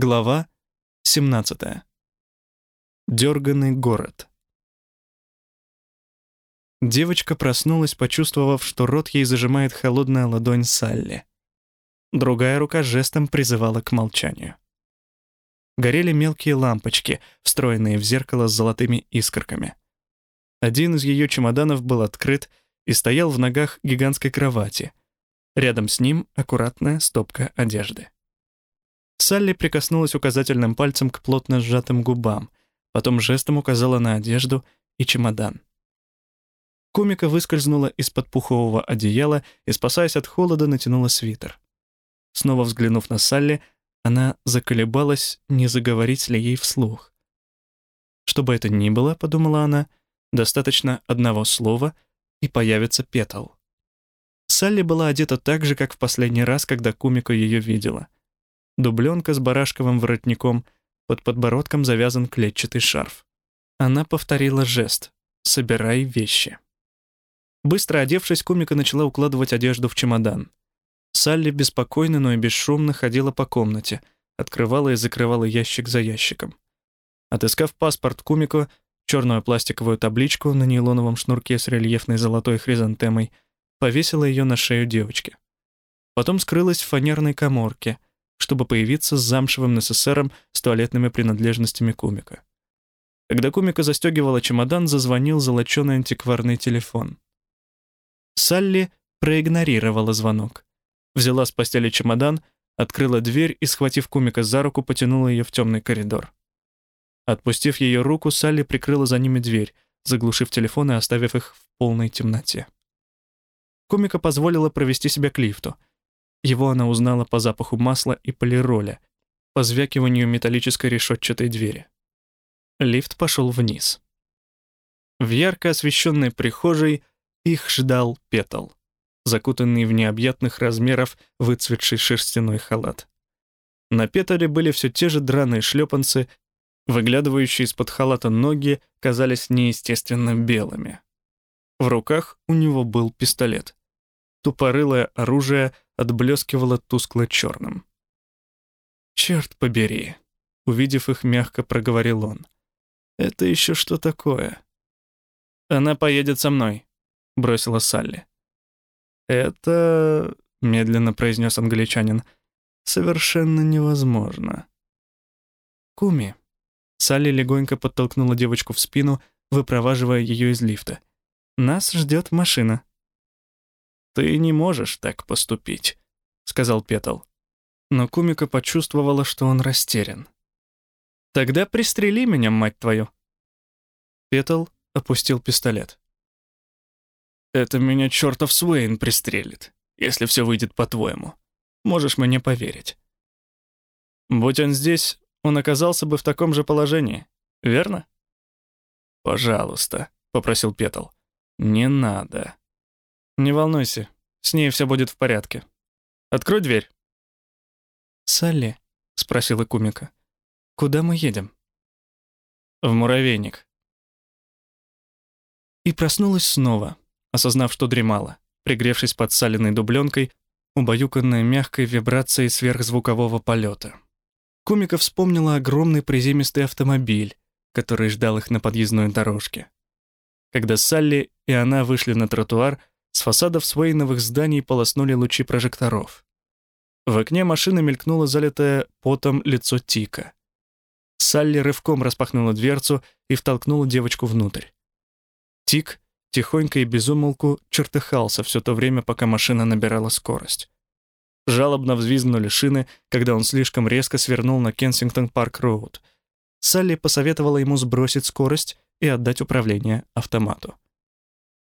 Глава 17. Дерганный город. Девочка проснулась, почувствовав, что рот ей зажимает холодная ладонь Салли. Другая рука жестом призывала к молчанию. Горели мелкие лампочки, встроенные в зеркало с золотыми искорками. Один из ее чемоданов был открыт и стоял в ногах гигантской кровати. Рядом с ним аккуратная стопка одежды. Салли прикоснулась указательным пальцем к плотно сжатым губам, потом жестом указала на одежду и чемодан. Комика выскользнула из-под пухового одеяла и, спасаясь от холода, натянула свитер. Снова взглянув на Салли, она заколебалась, не заговорить ли ей вслух. Что бы это ни было, подумала она, достаточно одного слова, и появится петал. Салли была одета так же, как в последний раз, когда Кумико ее видела — дубленка с барашковым воротником, под подбородком завязан клетчатый шарф. Она повторила жест «собирай вещи». Быстро одевшись, комика начала укладывать одежду в чемодан. Салли беспокойно, но и бесшумно ходила по комнате, открывала и закрывала ящик за ящиком. Отыскав паспорт Кумико, черную пластиковую табличку на нейлоновом шнурке с рельефной золотой хризантемой, повесила ее на шею девочки. Потом скрылась в фанерной коморке — чтобы появиться с замшевым НССРом с туалетными принадлежностями Кумика. Когда Кумика застегивала чемодан, зазвонил золоченый антикварный телефон. Салли проигнорировала звонок. Взяла с постели чемодан, открыла дверь и, схватив Кумика за руку, потянула ее в темный коридор. Отпустив ее руку, Салли прикрыла за ними дверь, заглушив телефон и оставив их в полной темноте. Кумика позволила провести себя к лифту — его она узнала по запаху масла и полироля, по звякиванию металлической решетчатой двери. Лифт пошел вниз. В ярко освещенной прихожей их ждал Петл, закутанный в необъятных размеров выцветший шерстяной халат. На Петале были все те же драные шлепанцы, выглядывающие из-под халата ноги казались неестественно белыми. В руках у него был пистолет. Тупорылое оружие — отблескивала тускло-черным. «Черт побери!» — увидев их, мягко проговорил он. «Это еще что такое?» «Она поедет со мной», — бросила Салли. «Это...» — медленно произнес англичанин. «Совершенно невозможно». «Куми». Салли легонько подтолкнула девочку в спину, выпроваживая ее из лифта. «Нас ждет машина». «Ты не можешь так поступить», — сказал Петл. Но Кумика почувствовала, что он растерян. «Тогда пристрели меня, мать твою!» Петл опустил пистолет. «Это меня чертов Суэйн пристрелит, если все выйдет по-твоему. Можешь мне поверить». «Будь он здесь, он оказался бы в таком же положении, верно?» «Пожалуйста», — попросил Петл. «Не надо». «Не волнуйся, с ней все будет в порядке. Открой дверь». «Салли», — спросила Кумика, — «куда мы едем?» «В муравейник». И проснулась снова, осознав, что дремала, пригревшись под салиной дубленкой, убаюканная мягкой вибрацией сверхзвукового полета. Кумика вспомнила огромный приземистый автомобиль, который ждал их на подъездной дорожке. Когда Салли и она вышли на тротуар, с фасадов свейновых зданий полоснули лучи прожекторов. В окне машины мелькнуло залитое потом лицо Тика. Салли рывком распахнула дверцу и втолкнула девочку внутрь. Тик тихонько и без умолку чертыхался все то время, пока машина набирала скорость. Жалобно взвизгнули шины, когда он слишком резко свернул на Кенсингтон-Парк-Роуд. Салли посоветовала ему сбросить скорость и отдать управление автомату.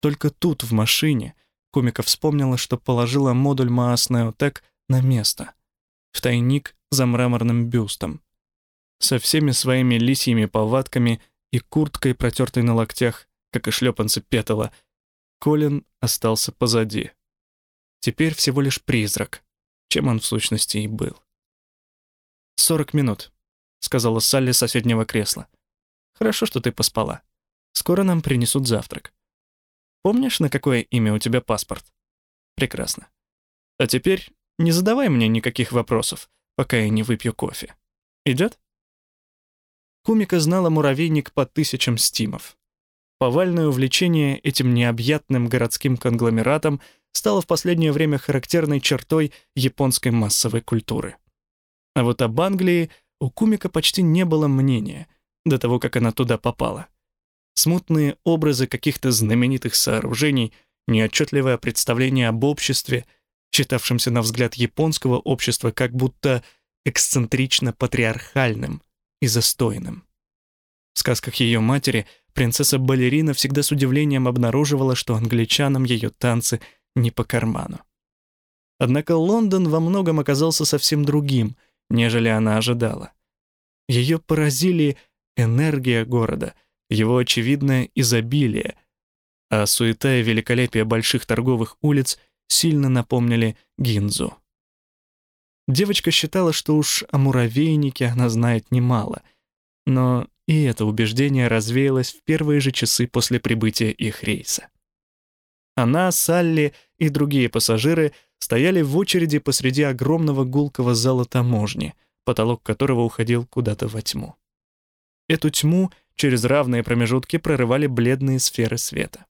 Только тут, в машине, Комика вспомнила, что положила модуль Maas Neotech на место, в тайник за мраморным бюстом. Со всеми своими лисьими повадками и курткой, протертой на локтях, как и шлепанцы Петала, Колин остался позади. Теперь всего лишь призрак, чем он в сущности и был. «Сорок минут», — сказала Салли с соседнего кресла. «Хорошо, что ты поспала. Скоро нам принесут завтрак. Помнишь, на какое имя у тебя паспорт? Прекрасно. А теперь не задавай мне никаких вопросов, пока я не выпью кофе. Идет? Кумика знала муравейник по тысячам стимов. Повальное увлечение этим необъятным городским конгломератом стало в последнее время характерной чертой японской массовой культуры. А вот об Англии у Кумика почти не было мнения до того, как она туда попала. Смутные образы каких-то знаменитых сооружений, неотчетливое представление об обществе, считавшемся на взгляд японского общества как будто эксцентрично-патриархальным и застойным. В сказках ее матери принцесса-балерина всегда с удивлением обнаруживала, что англичанам ее танцы не по карману. Однако Лондон во многом оказался совсем другим, нежели она ожидала. Ее поразили энергия города, его очевидное изобилие, а суета и великолепие больших торговых улиц сильно напомнили Гинзу. Девочка считала, что уж о муравейнике она знает немало, но и это убеждение развеялось в первые же часы после прибытия их рейса. Она, Салли и другие пассажиры стояли в очереди посреди огромного гулкого зала таможни, потолок которого уходил куда-то во тьму. Эту тьму через равные промежутки прорывали бледные сферы света.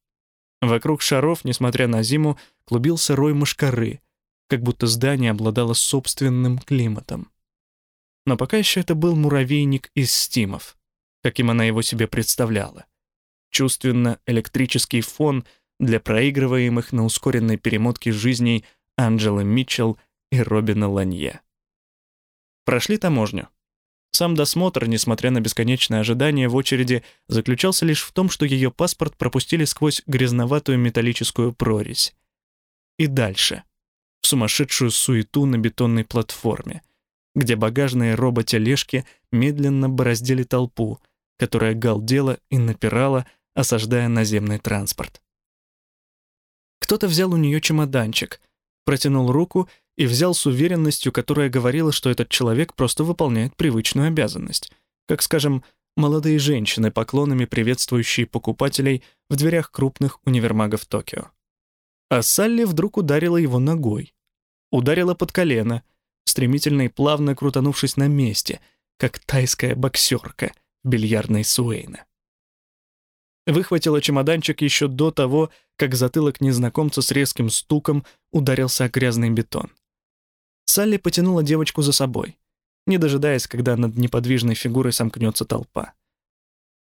Вокруг шаров, несмотря на зиму, клубился рой мышкары, как будто здание обладало собственным климатом. Но пока еще это был муравейник из стимов, каким она его себе представляла. Чувственно-электрический фон для проигрываемых на ускоренной перемотке жизней Анджелы Митчелл и Робина Ланье. Прошли таможню. Сам досмотр, несмотря на бесконечное ожидание в очереди, заключался лишь в том, что ее паспорт пропустили сквозь грязноватую металлическую прорезь. И дальше — сумасшедшую суету на бетонной платформе, где багажные роботележки медленно бороздили толпу, которая галдела и напирала, осаждая наземный транспорт. Кто-то взял у нее чемоданчик, протянул руку и взял с уверенностью, которая говорила, что этот человек просто выполняет привычную обязанность, как, скажем, молодые женщины, поклонами приветствующие покупателей в дверях крупных универмагов Токио. А Салли вдруг ударила его ногой ударила под колено, стремительно и плавно крутанувшись на месте, как тайская боксерка бильярдной Суэйна. Выхватила чемоданчик еще до того, как затылок незнакомца с резким стуком ударился о грязный бетон. Салли потянула девочку за собой, не дожидаясь, когда над неподвижной фигурой сомкнется толпа.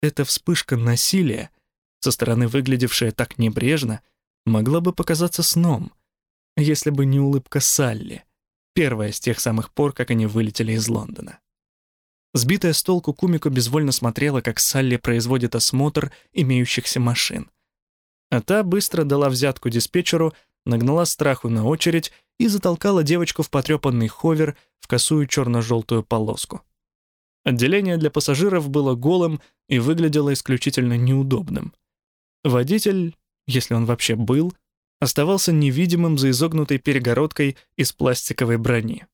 Эта вспышка насилия, со стороны выглядевшая так небрежно, могла бы показаться сном — если бы не улыбка Салли, первая с тех самых пор, как они вылетели из Лондона. Сбитая с толку Кумико безвольно смотрела, как Салли производит осмотр имеющихся машин. А та быстро дала взятку диспетчеру, нагнала страху на очередь и затолкала девочку в потрепанный ховер в косую черно-желтую полоску. Отделение для пассажиров было голым и выглядело исключительно неудобным. Водитель, если он вообще был, оставался невидимым за изогнутой перегородкой из пластиковой брони.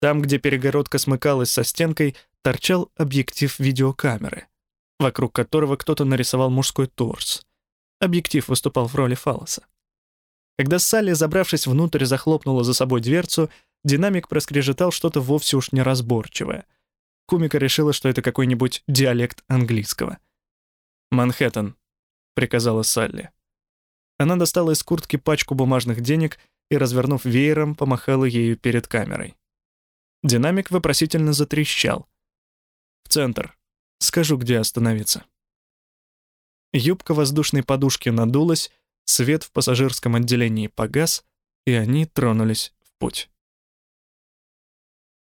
Там, где перегородка смыкалась со стенкой, торчал объектив видеокамеры, вокруг которого кто-то нарисовал мужской торс. Объектив выступал в роли фалоса. Когда Салли, забравшись внутрь, захлопнула за собой дверцу, динамик проскрежетал что-то вовсе уж неразборчивое. Кумика решила, что это какой-нибудь диалект английского. «Манхэттен», — приказала Салли. Она достала из куртки пачку бумажных денег и, развернув веером, помахала ею перед камерой. Динамик вопросительно затрещал. «В центр. Скажу, где остановиться». Юбка воздушной подушки надулась, свет в пассажирском отделении погас, и они тронулись в путь.